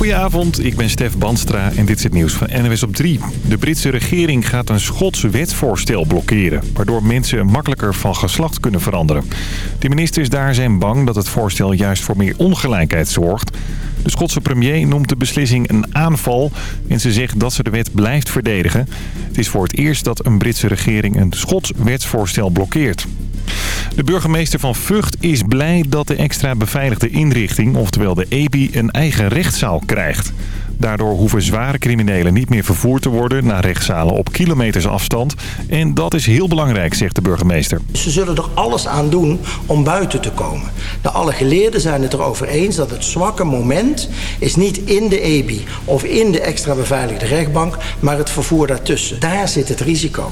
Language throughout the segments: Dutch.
Goedenavond, ik ben Stef Banstra en dit is het nieuws van NWS op 3. De Britse regering gaat een Schots wetsvoorstel blokkeren... waardoor mensen makkelijker van geslacht kunnen veranderen. De ministers daar zijn bang dat het voorstel juist voor meer ongelijkheid zorgt. De Schotse premier noemt de beslissing een aanval... en ze zegt dat ze de wet blijft verdedigen. Het is voor het eerst dat een Britse regering een Schots wetsvoorstel blokkeert. De burgemeester van Vught is blij dat de extra beveiligde inrichting, oftewel de EBI, een eigen rechtszaal krijgt. Daardoor hoeven zware criminelen niet meer vervoerd te worden naar rechtszalen op kilometers afstand. En dat is heel belangrijk, zegt de burgemeester. Ze zullen er alles aan doen om buiten te komen. De alle geleerden zijn het erover eens dat het zwakke moment is niet in de EBI of in de extra beveiligde rechtbank, maar het vervoer daartussen. Daar zit het risico.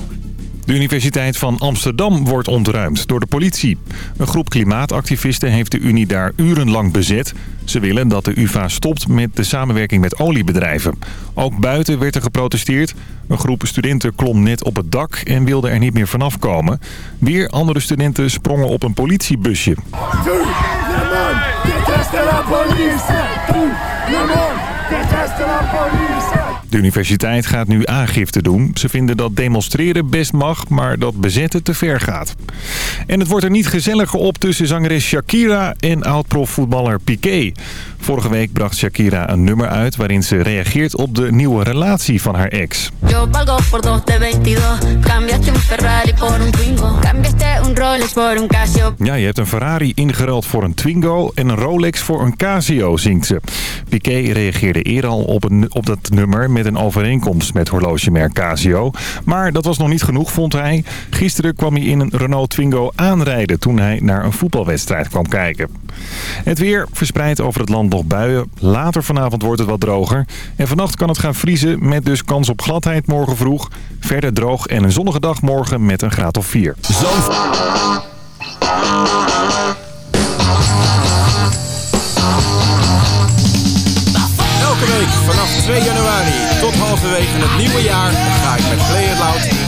De Universiteit van Amsterdam wordt ontruimd door de politie. Een groep klimaatactivisten heeft de Unie daar urenlang bezet. Ze willen dat de UvA stopt met de samenwerking met oliebedrijven. Ook buiten werd er geprotesteerd. Een groep studenten klom net op het dak en wilde er niet meer vanaf komen. Weer andere studenten sprongen op een politiebusje. De universiteit gaat nu aangifte doen. Ze vinden dat demonstreren best mag, maar dat bezetten te ver gaat. En het wordt er niet gezelliger op tussen zangeres Shakira en oud-profvoetballer Piqué. Vorige week bracht Shakira een nummer uit waarin ze reageert op de nieuwe relatie van haar ex. Ja, je hebt een Ferrari ingeruild voor een Twingo en een Rolex voor een Casio, zingt ze. Piqué reageerde eerder al op, een, op dat nummer met een overeenkomst met horlogemerk Casio. Maar dat was nog niet genoeg, vond hij. Gisteren kwam hij in een Renault Twingo aanrijden toen hij naar een voetbalwedstrijd kwam kijken. Het weer verspreidt over het land nog buien. Later vanavond wordt het wat droger. En vannacht kan het gaan vriezen met dus kans op gladheid morgen vroeg. Verder droog en een zonnige dag morgen met een graad of 4. Elke week vanaf 2 januari tot halverwege het nieuwe jaar ga ik met Play Loud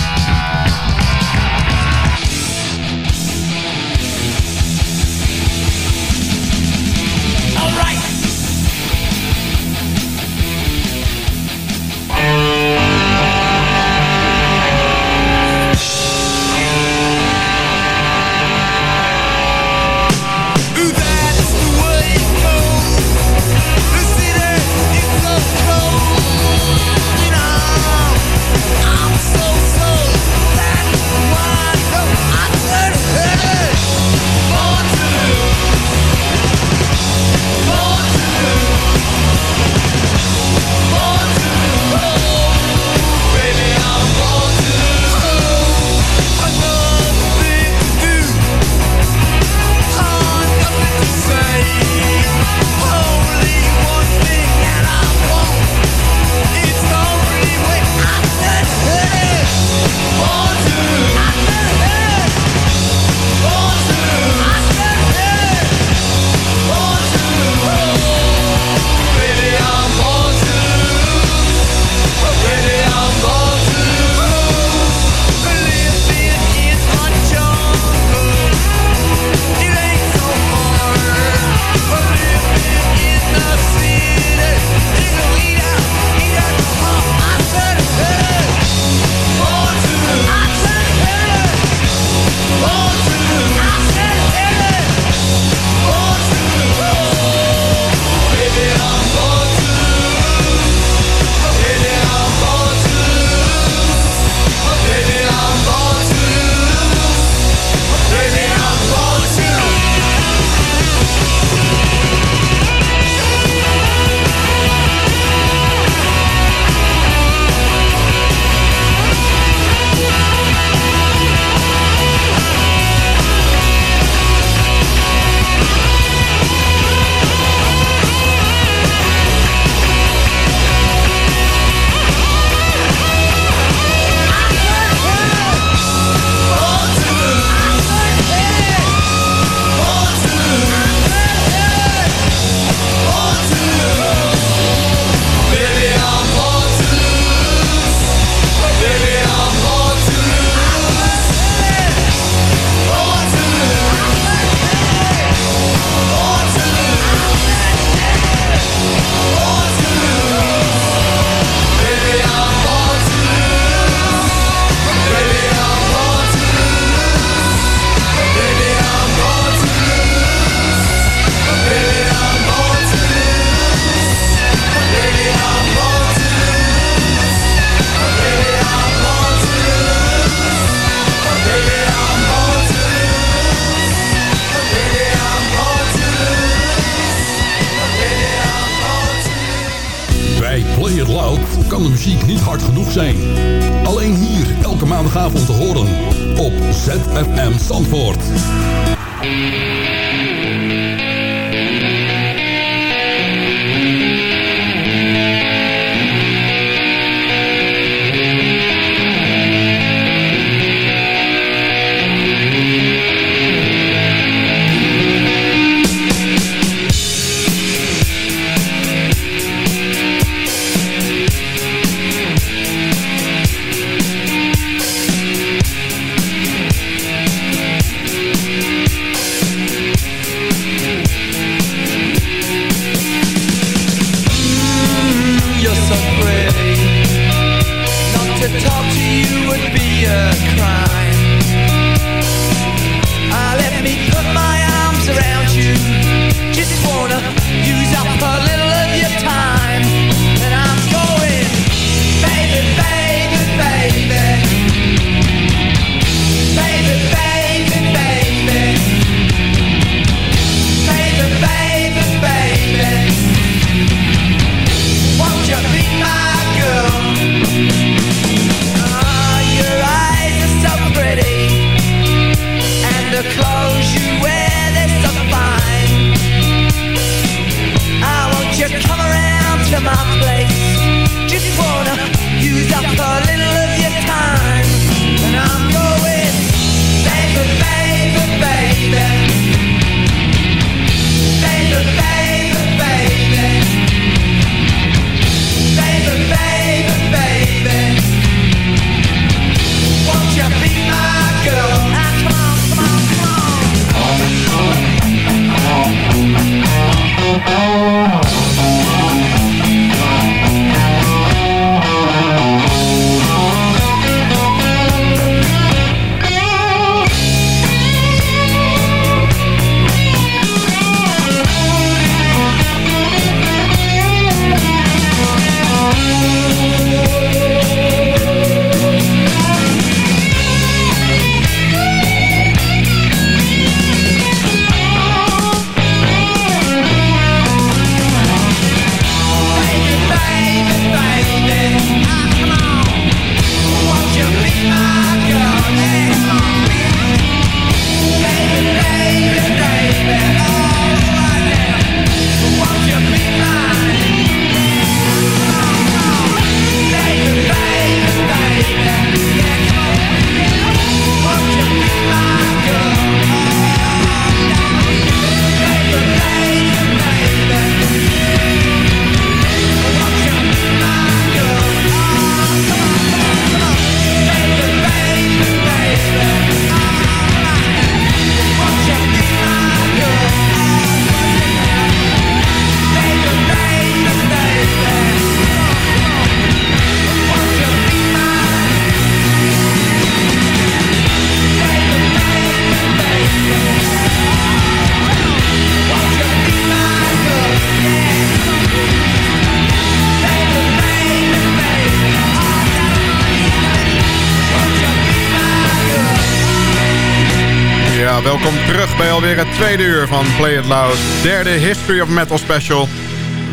Het tweede uur van Play It Loud. Derde History of Metal Special.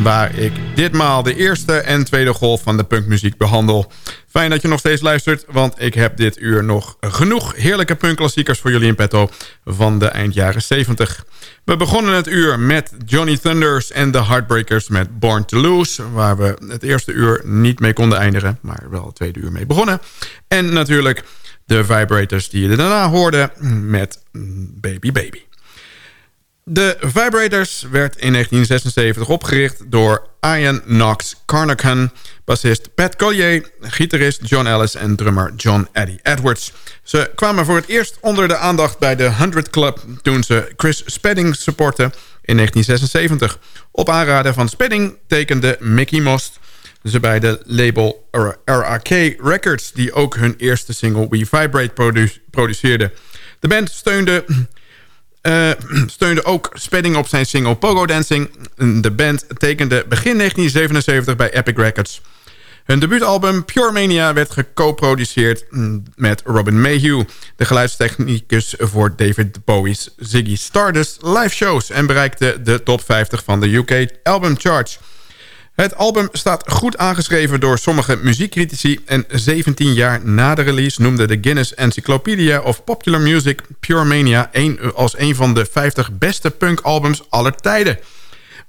Waar ik ditmaal de eerste en tweede golf van de punkmuziek behandel. Fijn dat je nog steeds luistert, want ik heb dit uur nog genoeg heerlijke punkklassiekers voor jullie in petto van de eind jaren 70. We begonnen het uur met Johnny Thunders en de Heartbreakers met Born to Lose. Waar we het eerste uur niet mee konden eindigen, maar wel het tweede uur mee begonnen. En natuurlijk de Vibrators die je daarna hoorde met Baby Baby. De Vibrators werd in 1976 opgericht door Ian Knox Carnahan... bassist Pat Collier, gitarist John Ellis en drummer John Eddie Edwards. Ze kwamen voor het eerst onder de aandacht bij de 100 Club... toen ze Chris Spedding supporten in 1976. Op aanraden van Spedding tekende Mickey Most ze bij de label RAK Records... die ook hun eerste single We Vibrate produceerde. De band steunde steunde ook Spedding op zijn single Pogo Dancing. De band tekende begin 1977 bij Epic Records. Hun debuutalbum Pure Mania werd geco-produceerd met Robin Mayhew... de geluidstechnicus voor David Bowie's Ziggy Stardust live shows... en bereikte de top 50 van de UK Album Charts. Het album staat goed aangeschreven door sommige muziekcritici... en 17 jaar na de release noemde de Guinness Encyclopedia of Popular Music Pure Mania... Als een van de 50 beste punkalbums aller tijden.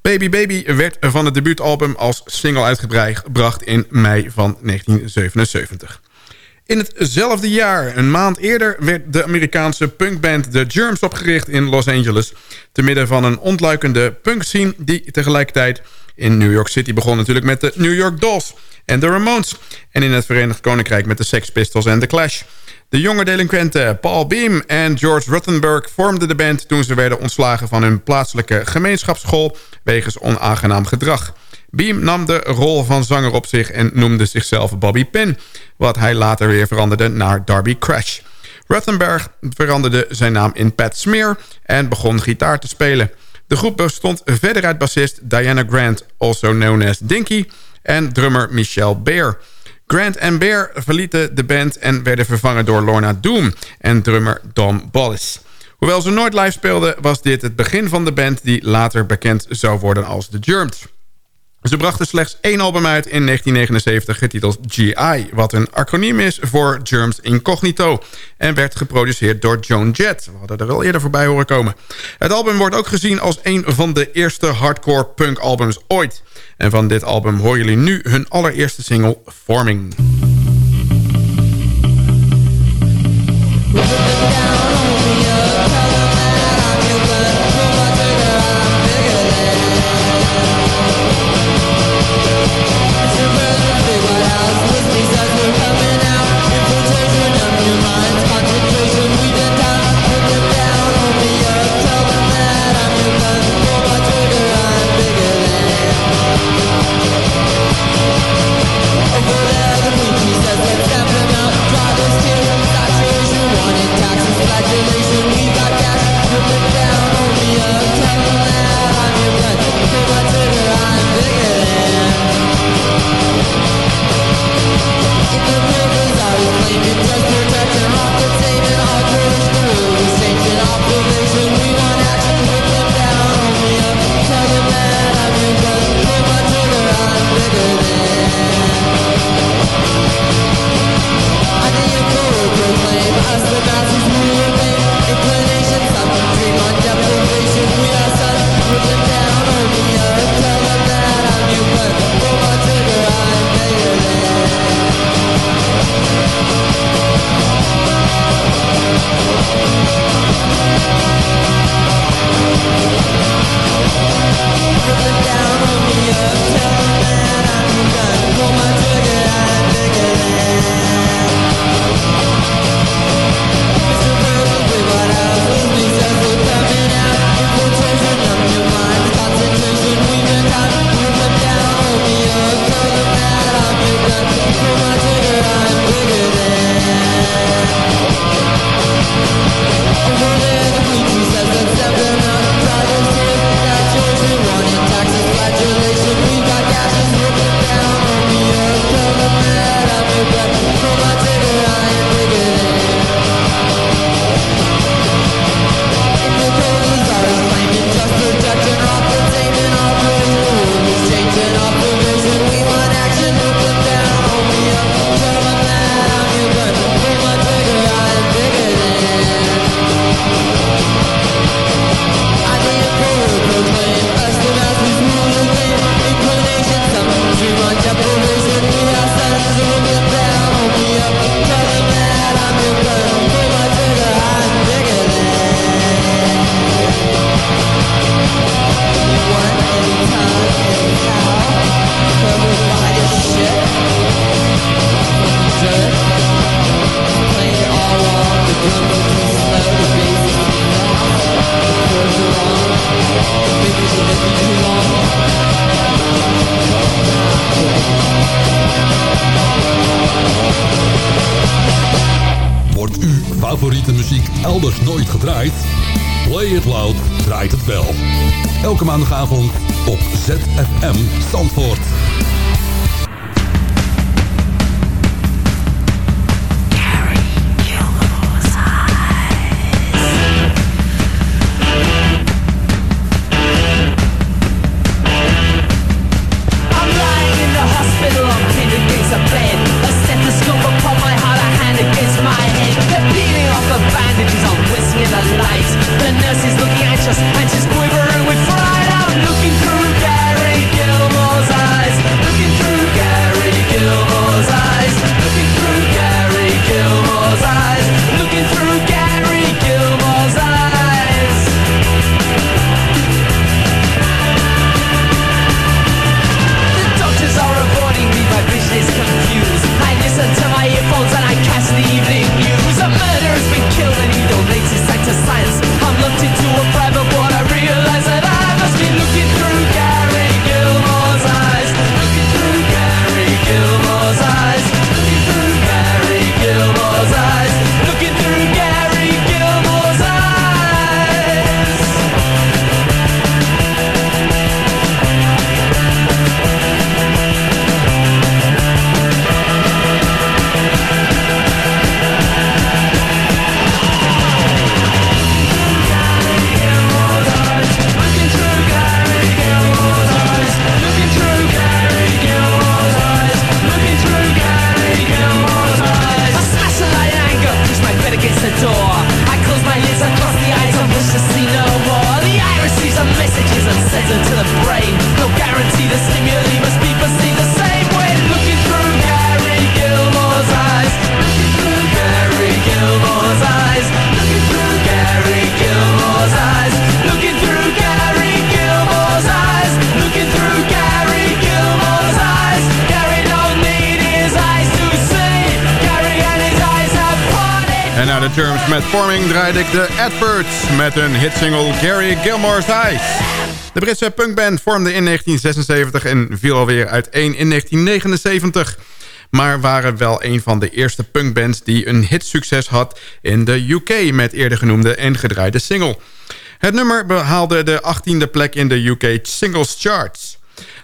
Baby Baby werd van het debuutalbum als single uitgebracht in mei van 1977. In hetzelfde jaar, een maand eerder, werd de Amerikaanse punkband The Germs opgericht in Los Angeles. Te midden van een ontluikende punkscene die tegelijkertijd in New York City begon natuurlijk met de New York Dolls en de Ramones. En in het Verenigd Koninkrijk met de Sex Pistols en The Clash. De jonge delinquenten Paul Beam en George Ruttenberg vormden de band... toen ze werden ontslagen van hun plaatselijke gemeenschapsschool... wegens onaangenaam gedrag. Beam nam de rol van zanger op zich en noemde zichzelf Bobby Pin... wat hij later weer veranderde naar Darby Crash. Ruttenberg veranderde zijn naam in Pat Smear en begon gitaar te spelen. De groep bestond verder uit bassist Diana Grant, also known as Dinky... en drummer Michelle Bear... Grant en Bear verlieten de band en werden vervangen door Lorna Doom en drummer Dom Bollis. Hoewel ze nooit live speelden, was dit het begin van de band... die later bekend zou worden als The Germs. Ze brachten slechts één album uit in 1979 getiteld GI... wat een acroniem is voor Germs Incognito... en werd geproduceerd door Joan Jett. We hadden er wel eerder voorbij horen komen. Het album wordt ook gezien als een van de eerste hardcore punk albums ooit. En van dit album horen jullie nu hun allereerste single Forming. Met een hitsingle Gary Gilmore's Eyes. De Britse punkband vormde in 1976 en viel alweer uiteen in 1979 maar waren wel een van de eerste punkbands die een hitsucces had in de UK met eerder genoemde en gedraaide single. Het nummer behaalde de 18e plek in de UK Singles Charts.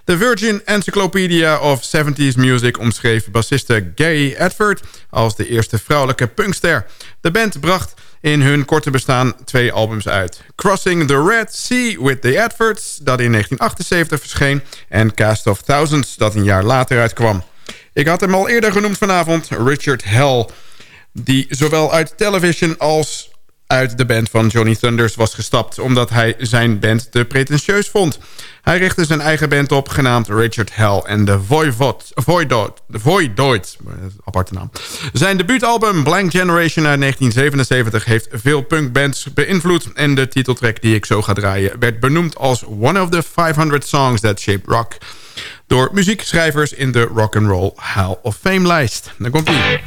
De Virgin Encyclopedia of 70s Music omschreef bassiste Gary Edford als de eerste vrouwelijke punkster. De band bracht in hun korte bestaan twee albums uit. Crossing the Red Sea with the Edfords, dat in 1978 verscheen... en Cast of Thousands, dat een jaar later uitkwam. Ik had hem al eerder genoemd vanavond, Richard Hell... die zowel uit television als uit de band van Johnny Thunders was gestapt... omdat hij zijn band te pretentieus vond. Hij richtte zijn eigen band op, genaamd Richard Hell en de Voivod, Voidoid, aparte naam. Zijn debuutalbum Blank Generation uit 1977 heeft veel punkbands beïnvloed... en de titeltrack die ik zo ga draaien werd benoemd als One of the 500 Songs That Shaped Rock... door muziekschrijvers in de Rock and Roll Hall of Fame lijst. Dan komt ie.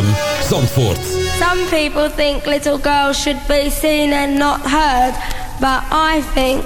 ZFM Zandvoort. Some people think little girls should be seen and not heard, but I think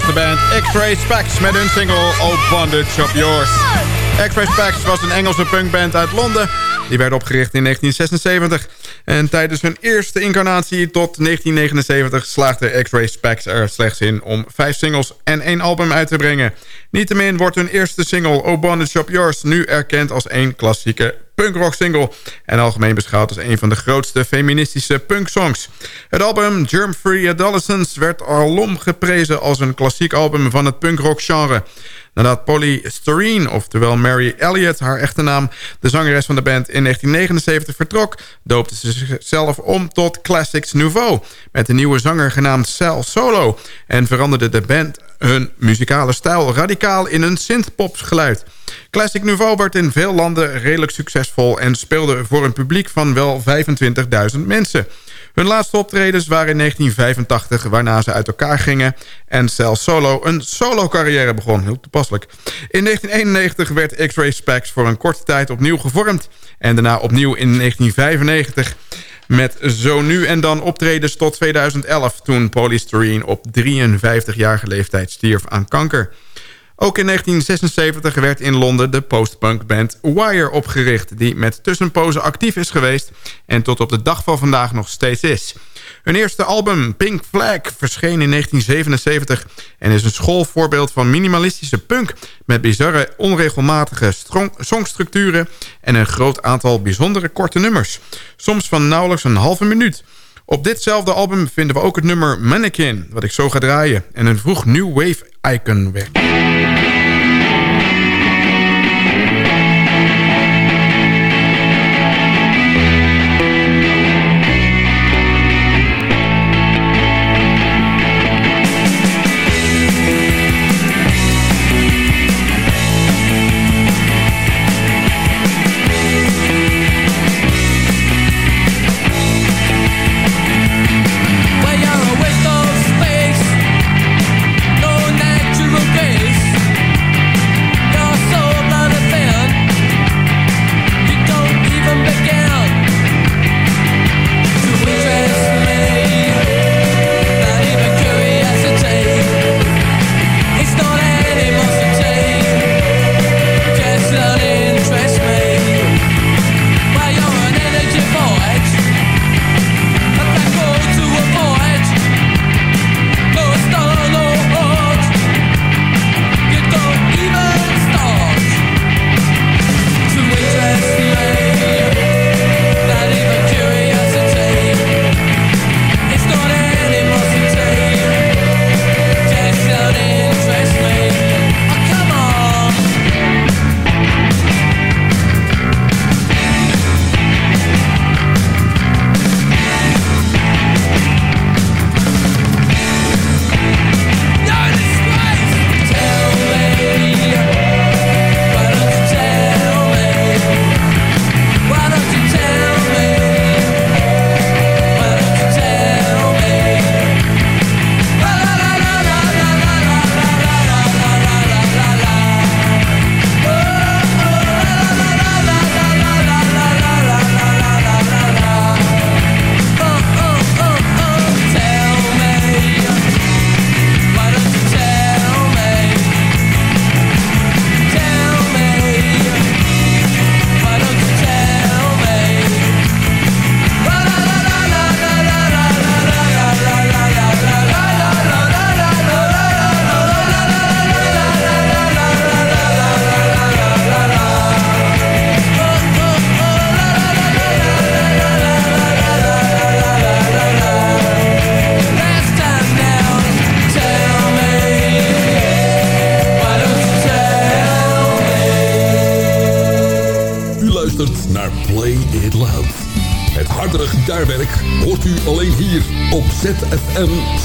was de band X-Ray Specs met hun single Oh Bondage of Yours. X-Ray Specs was een Engelse punkband uit Londen. Die werd opgericht in 1976. En tijdens hun eerste incarnatie tot 1979 slaagde X-Ray Specs er slechts in om vijf singles en één album uit te brengen. Niettemin wordt hun eerste single Oh of Yours nu erkend als één klassieke punkrock single... en algemeen beschouwd als een van de grootste feministische punksongs. Het album Germ Free Adolescence werd alom geprezen als een klassiek album van het punkrock genre. Nadat Polly Storeen, oftewel Mary Elliott, haar echte naam... de zangeres van de band in 1979 vertrok... doopte ze zichzelf om tot Classics Nouveau... met een nieuwe zanger genaamd Sal Solo... en veranderde de band hun muzikale stijl radicaal in een synthpop geluid... Classic Nouveau werd in veel landen redelijk succesvol... en speelde voor een publiek van wel 25.000 mensen. Hun laatste optredens waren in 1985, waarna ze uit elkaar gingen... en zelfs Solo een solo-carrière begon. Heel toepasselijk. In 1991 werd X-Ray Specs voor een korte tijd opnieuw gevormd... en daarna opnieuw in 1995 met zo nu en dan optredens tot 2011... toen Polystyrene op 53-jarige leeftijd stierf aan kanker... Ook in 1976 werd in Londen de postpunk band Wire opgericht... die met tussenpozen actief is geweest en tot op de dag van vandaag nog steeds is. Hun eerste album, Pink Flag, verscheen in 1977... en is een schoolvoorbeeld van minimalistische punk... met bizarre, onregelmatige songstructuren... en een groot aantal bijzondere korte nummers. Soms van nauwelijks een halve minuut... Op ditzelfde album vinden we ook het nummer Mannequin, wat ik zo ga draaien... en een vroeg New Wave icon werd.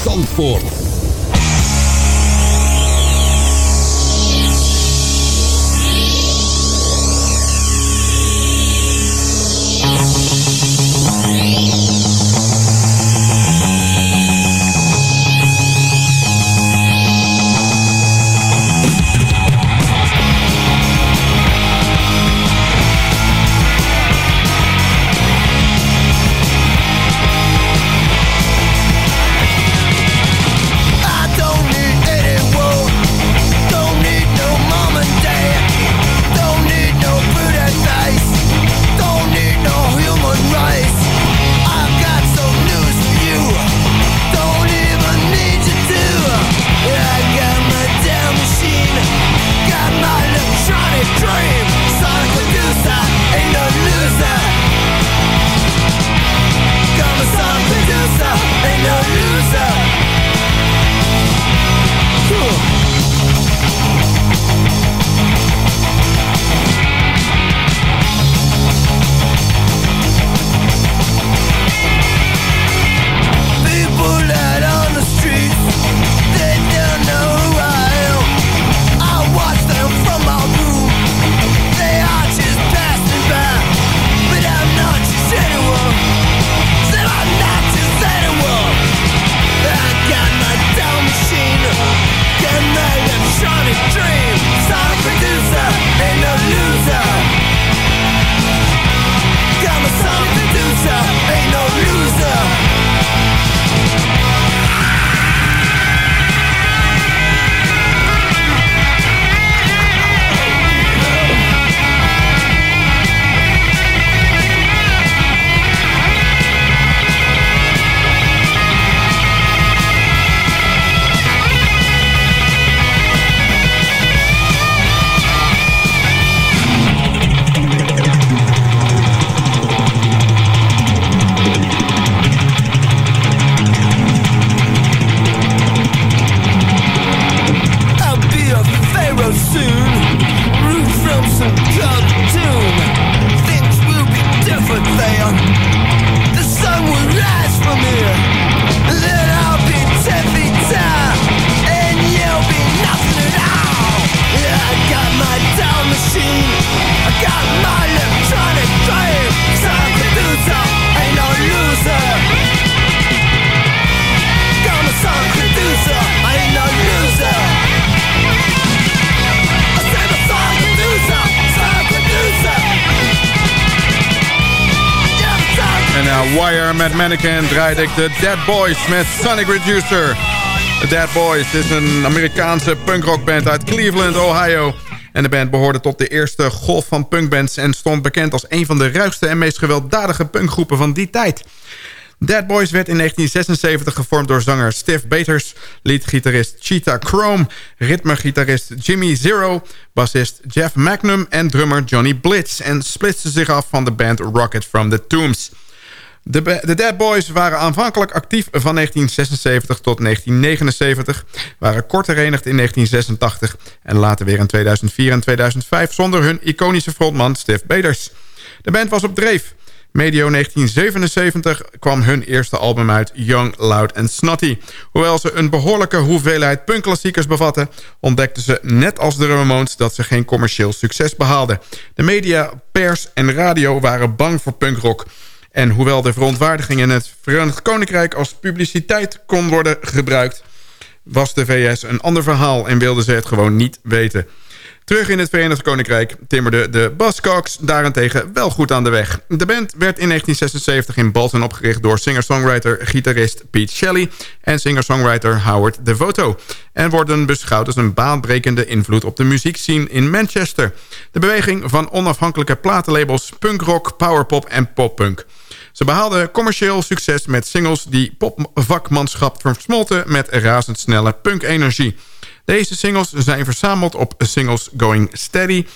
Zandvoort. Wire met Mannequin draaide ik de Dead Boys met Sonic Reducer. The Dead Boys is een Amerikaanse punkrockband uit Cleveland, Ohio. En de band behoorde tot de eerste golf van punkbands... en stond bekend als een van de ruigste en meest gewelddadige punkgroepen van die tijd. Dead Boys werd in 1976 gevormd door zanger Steve Beters... leadgitarist Cheetah Chrome, ritmegitarist Jimmy Zero... bassist Jeff Magnum en drummer Johnny Blitz... en splitste zich af van de band Rocket from the Tombs... De, de, Dead Boys waren aanvankelijk actief van 1976 tot 1979... waren kort herenigd in 1986 en later weer in 2004 en 2005... zonder hun iconische frontman Steve Beters. De band was op dreef. Medio 1977 kwam hun eerste album uit Young, Loud and Snotty. Hoewel ze een behoorlijke hoeveelheid punkklassiekers bevatten... ontdekten ze net als de Ramones dat ze geen commercieel succes behaalden. De media, pers en radio waren bang voor punkrock... En hoewel de verontwaardiging in het Verenigd Koninkrijk als publiciteit kon worden gebruikt... was de VS een ander verhaal en wilden ze het gewoon niet weten. Terug in het Verenigd Koninkrijk timmerde de Buzzcocks daarentegen wel goed aan de weg. De band werd in 1976 in Bolton opgericht door singer-songwriter-gitarist Pete Shelley... en singer-songwriter Howard Devoto... en worden beschouwd als een baanbrekende invloed op de muziekscene in Manchester. De beweging van onafhankelijke platenlabels punkrock, powerpop en poppunk... Ze behaalden commercieel succes met singles die popvakmanschap versmolten met razendsnelle punk-energie. Deze singles zijn verzameld op Singles Going Steady...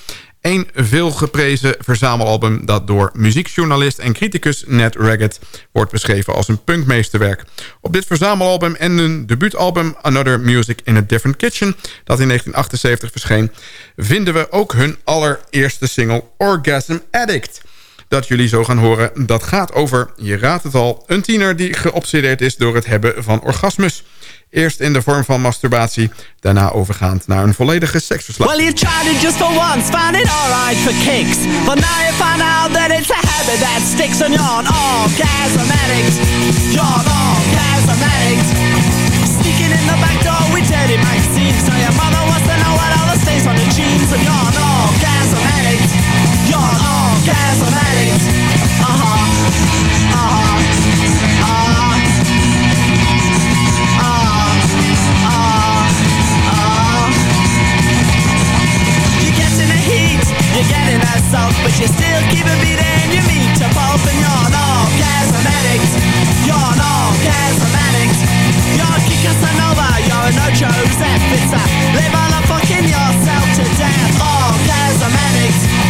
een veelgeprezen verzamelalbum dat door muziekjournalist en criticus Ned Raggett wordt beschreven als een punkmeesterwerk. Op dit verzamelalbum en hun debuutalbum Another Music in a Different Kitchen, dat in 1978 verscheen, vinden we ook hun allereerste single Orgasm Addict dat jullie zo gaan horen. Dat gaat over, je raadt het al, een tiener die geobsedeerd is door het hebben van orgasmus. Eerst in de vorm van masturbatie, daarna overgaand naar een volledige seksverslaafing. Well, you tried it just for once, found it alright for kicks. But now you find out that it's a habit that sticks and you're an orgasm addict. Sneaking in the back door with dirty magazines. So your mother wants to know what all the stains on the jeans. And you're an orgasm. You're. Joseph. It's a live on a fucking yourself to death. Orgasm addict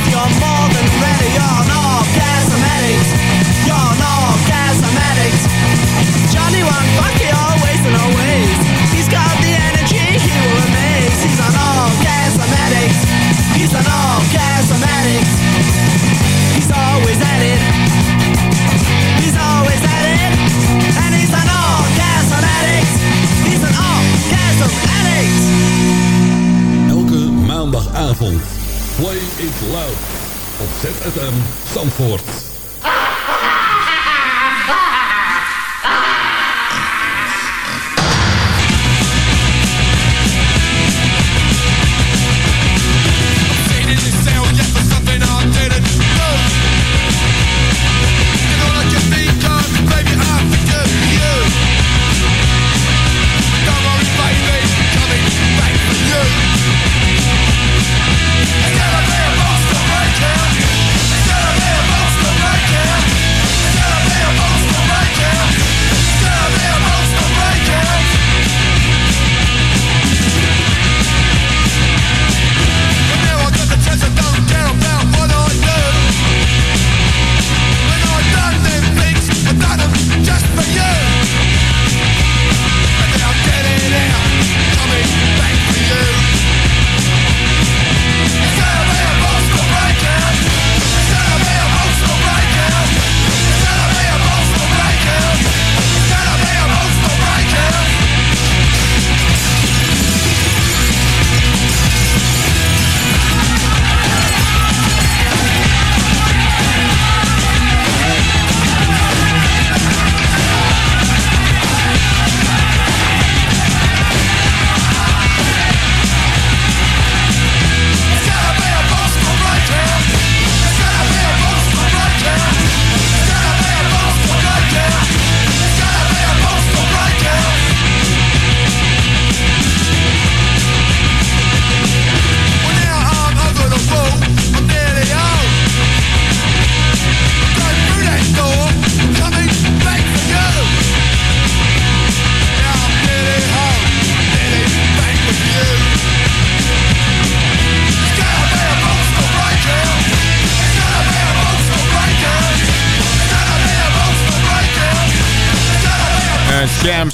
ZFM Zandvoort.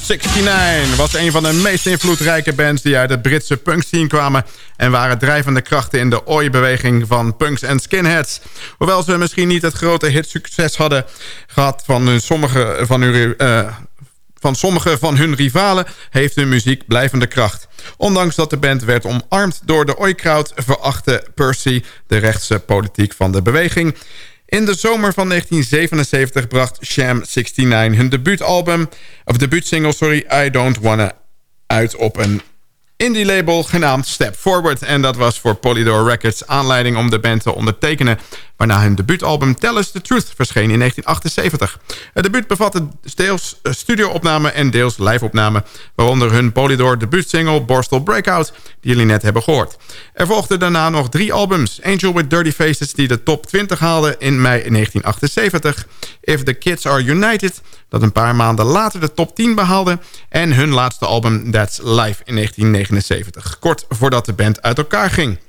69 was een van de meest invloedrijke bands die uit de Britse punk scene kwamen en waren drijvende krachten in de oi-beweging van punks en skinheads. Hoewel ze misschien niet het grote hitsucces hadden gehad van sommige van hun, uh, van sommige van hun rivalen heeft hun muziek blijvende kracht. Ondanks dat de band werd omarmd door de oi-crowd... verachtte Percy de rechtse politiek van de beweging... In de zomer van 1977 bracht Sham 69 hun debuutalbum, of debuutsingle, sorry, I Don't Wanna, uit op een indie label genaamd Step Forward. En dat was voor Polydor Records aanleiding om de band te ondertekenen waarna hun debuutalbum Tell Us The Truth verscheen in 1978. Het debuut bevatte deels studioopnamen en deels liveopnamen... waaronder hun Polydor debuutsingle Borstel Breakout... die jullie net hebben gehoord. Er volgden daarna nog drie albums. Angel with Dirty Faces die de top 20 haalde in mei 1978... If the Kids Are United, dat een paar maanden later de top 10 behaalde... en hun laatste album That's Life in 1979, kort voordat de band uit elkaar ging.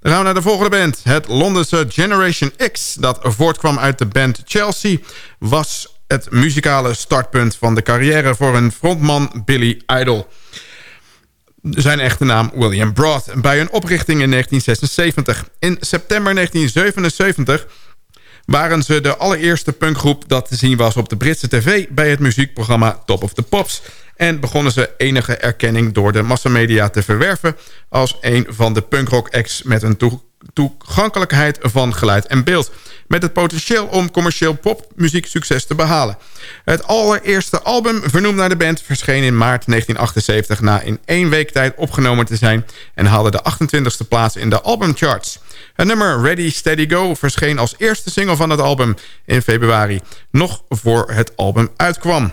Dan gaan we naar de volgende band. Het Londense Generation X, dat voortkwam uit de band Chelsea... was het muzikale startpunt van de carrière voor hun frontman Billy Idol. Zijn echte naam William Broad, bij hun oprichting in 1976. In september 1977 waren ze de allereerste punkgroep dat te zien was op de Britse tv... bij het muziekprogramma Top of the Pops. En begonnen ze enige erkenning door de massamedia te verwerven... als een van de punkrock acts met een toegankelijkheid van geluid en beeld... met het potentieel om commercieel popmuziek succes te behalen. Het allereerste album, vernoemd naar de band... verscheen in maart 1978 na in één week tijd opgenomen te zijn... en haalde de 28e plaats in de albumcharts. Het nummer Ready Steady Go verscheen als eerste single van het album in februari... nog voor het album uitkwam.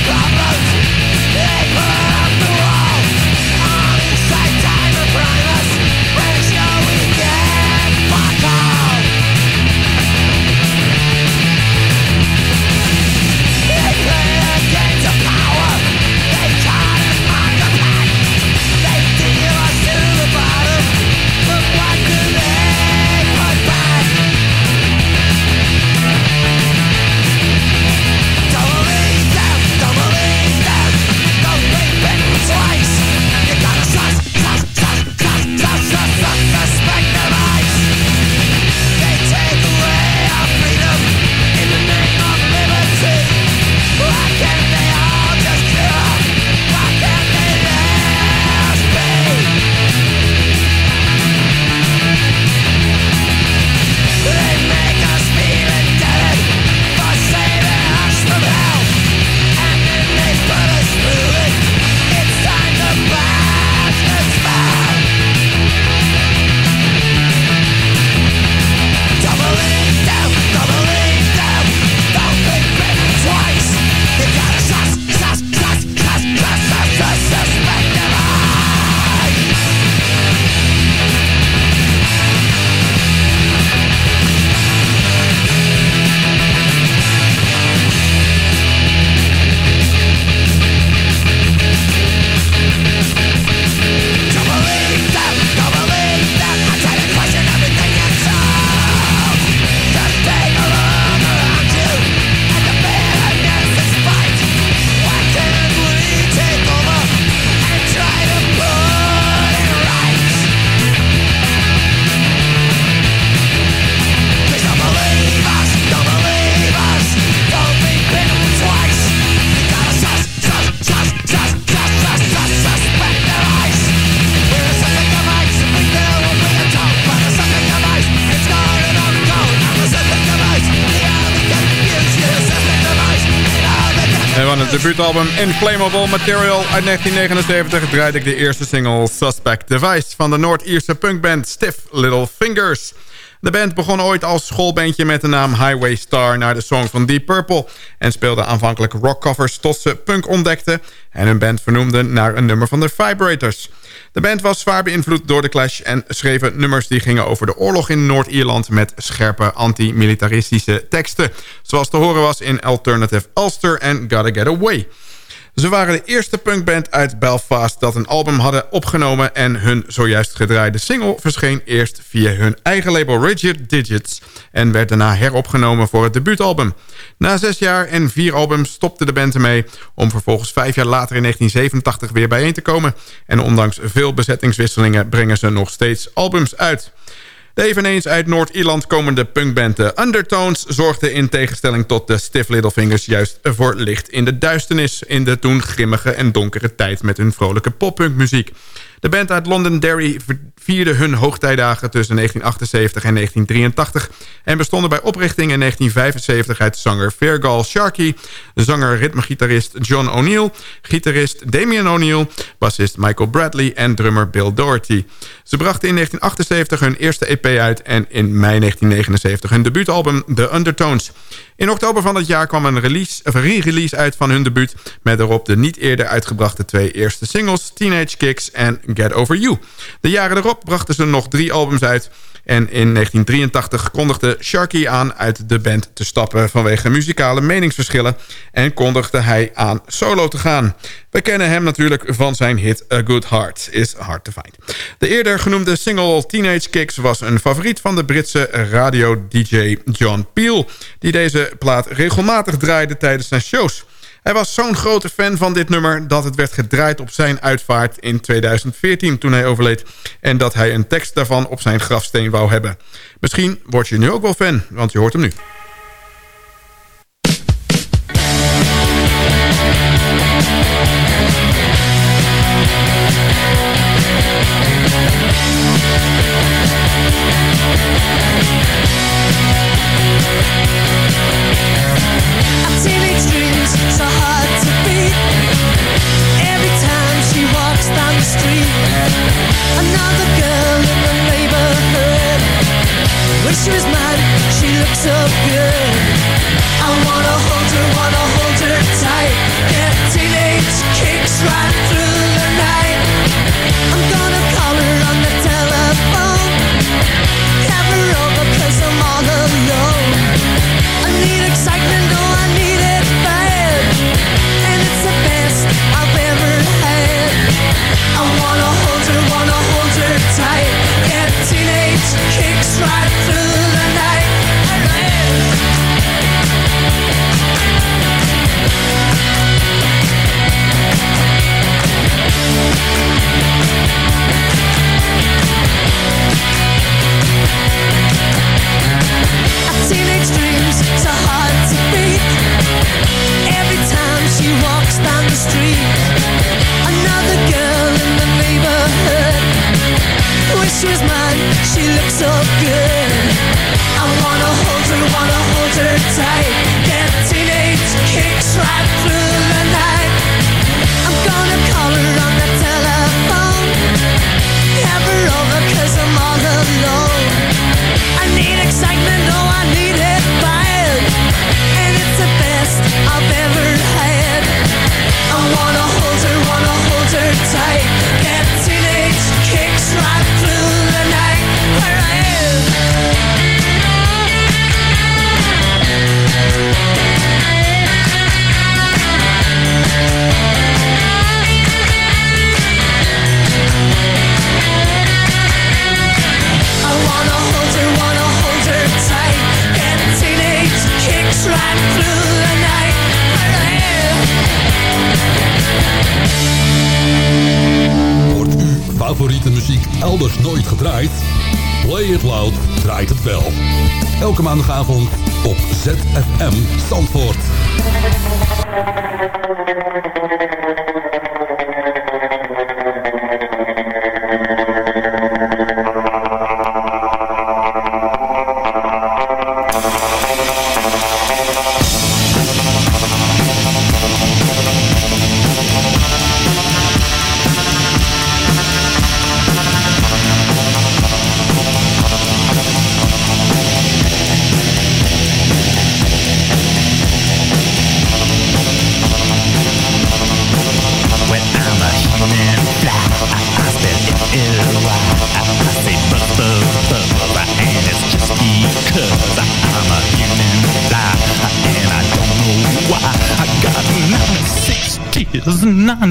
Debuutalbum Inflammable Material uit 1979 draaide ik de eerste single Suspect Device van de Noord-Ierse punkband Stiff Little Fingers. De band begon ooit als schoolbandje met de naam Highway Star naar de song van Deep Purple en speelde aanvankelijk rockcovers tot ze punk ontdekten en hun band vernoemden naar een nummer van de Vibrators. De band was zwaar beïnvloed door de Clash en schreven nummers die gingen over de oorlog in Noord-Ierland met scherpe anti-militaristische teksten, zoals te horen was in Alternative Ulster en Gotta Get Away. Ze waren de eerste punkband uit Belfast dat een album hadden opgenomen... en hun zojuist gedraaide single verscheen eerst via hun eigen label Rigid Digits... en werd daarna heropgenomen voor het debuutalbum. Na zes jaar en vier albums stopte de band ermee... om vervolgens vijf jaar later in 1987 weer bijeen te komen. En ondanks veel bezettingswisselingen brengen ze nog steeds albums uit... De eveneens uit Noord-Ierland komende punkband The Undertones... zorgde in tegenstelling tot de Stiff Little Fingers... juist voor licht in de duisternis... in de toen grimmige en donkere tijd met hun vrolijke poppunkmuziek. De band uit Londonderry vierde hun hoogtijdagen tussen 1978 en 1983... en bestonden bij oprichting in 1975 uit zanger Fergal Sharkey... zanger ritmegitarist John O'Neill... gitarist Damien O'Neill, bassist Michael Bradley en drummer Bill Doherty. Ze brachten in 1978 hun eerste EP uit... en in mei 1979 hun debuutalbum The Undertones... In oktober van dat jaar kwam een re-release uit van hun debuut... met daarop de niet eerder uitgebrachte twee eerste singles... Teenage Kicks en Get Over You. De jaren erop brachten ze nog drie albums uit... en in 1983 kondigde Sharky aan uit de band te stappen... vanwege muzikale meningsverschillen... en kondigde hij aan solo te gaan. We kennen hem natuurlijk van zijn hit A Good Heart is Hard to Find. De eerder genoemde single Teenage Kicks was een favoriet van de Britse radio-dj John Peel... die deze plaat regelmatig draaide tijdens zijn shows. Hij was zo'n grote fan van dit nummer dat het werd gedraaid op zijn uitvaart in 2014 toen hij overleed... en dat hij een tekst daarvan op zijn grafsteen wou hebben. Misschien word je nu ook wel fan, want je hoort hem nu. She was mine, she looked so good. I want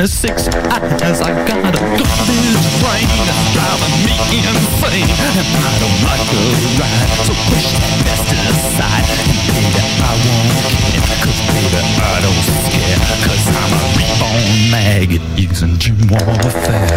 tears, 96 eyes. I gotta a garbage brain that's driving me insane, and I don't like the ride. So push that mess to the side, and baby, I won't care, 'cause baby, I don't scare, 'cause I'm a reborn maggot using gym warfare.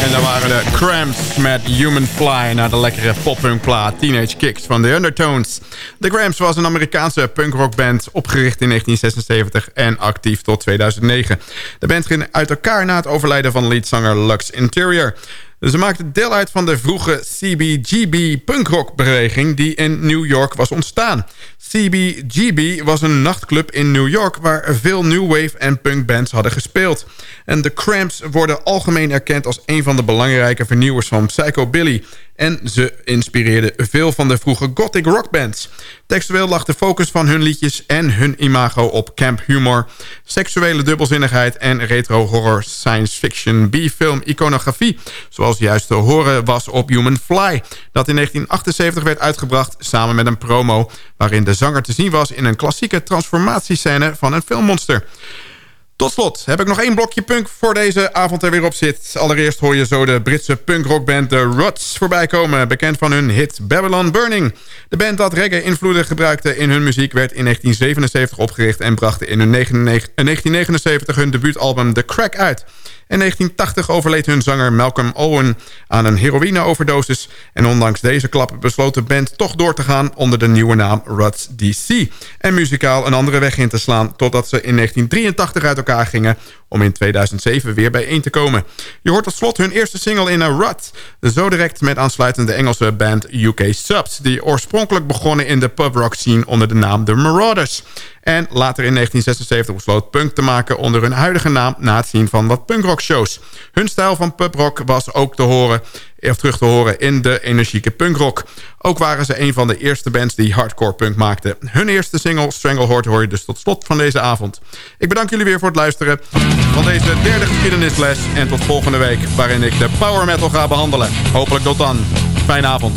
En daar waren de Cramps met Human Fly... naar de lekkere poppunkplaat Teenage Kicks van The Undertones. De Cramps was een Amerikaanse punkrockband... opgericht in 1976 en actief tot 2009. De band ging uit elkaar na het overlijden van leadzanger Lux Interior... Ze maakten deel uit van de vroege CBGB punkrockbeweging die in New York was ontstaan. CBGB was een nachtclub in New York waar veel new wave en punkbands hadden gespeeld. En de Cramps worden algemeen erkend als een van de belangrijke vernieuwers van Psychobilly. En ze inspireerden veel van de vroege gothic rockbands. Textueel lag de focus van hun liedjes en hun imago op camp humor... seksuele dubbelzinnigheid en retro-horror science fiction B-film iconografie... zoals juist te horen was op Human Fly... dat in 1978 werd uitgebracht samen met een promo... waarin de zanger te zien was in een klassieke transformatiescène van een filmmonster... Tot slot heb ik nog één blokje punk voor deze avond er weer op zit. Allereerst hoor je zo de Britse punkrockband The Ruts voorbij komen... bekend van hun hit Babylon Burning. De band dat reggae-invloeden gebruikte in hun muziek... werd in 1977 opgericht en bracht in hun 1979 hun debuutalbum The Crack uit. In 1980 overleed hun zanger Malcolm Owen aan een heroïneoverdosis... en ondanks deze klap besloot de band toch door te gaan... onder de nieuwe naam Ruts DC... en muzikaal een andere weg in te slaan... totdat ze in 1983 uit elkaar gingen om in 2007 weer bijeen te komen. Je hoort tot slot hun eerste single in een rut. Zo direct met aansluitende Engelse band UK Subs... die oorspronkelijk begonnen in de pubrock scene onder de naam The Marauders. En later in 1976 besloot punk te maken onder hun huidige naam... na het zien van wat punkrock shows. Hun stijl van pubrock was ook te horen of terug te horen in de energieke punkrock. Ook waren ze een van de eerste bands die hardcore punk maakten. Hun eerste single Strangleheart hoor je dus tot slot van deze avond. Ik bedank jullie weer voor het luisteren van deze derde geschiedenisles. En tot volgende week waarin ik de power metal ga behandelen. Hopelijk tot dan. Fijne avond.